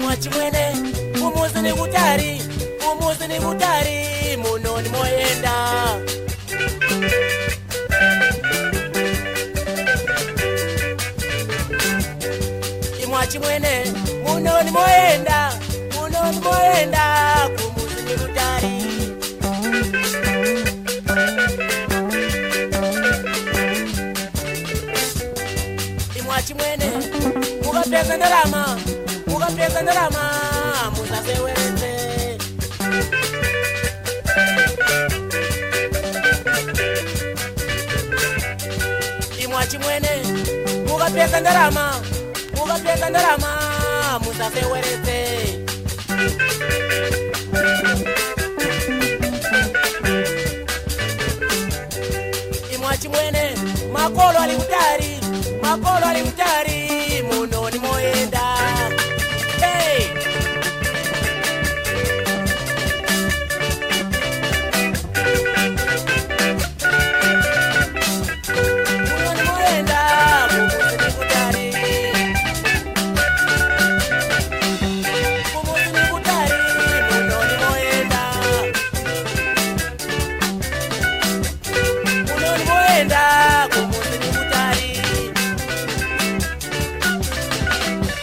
mwachimwene umuzi ni kutari umuzi ni kutari muno ni moyenda imwachimwene muno ni moyenda chimwene ukapeza ndarama ukapeza ndarama muzasewete imwa chimwene ukapeza ndarama ukapeza ndarama muzasewerete imwa chimwene makolo alikutari Apolo alimjarimu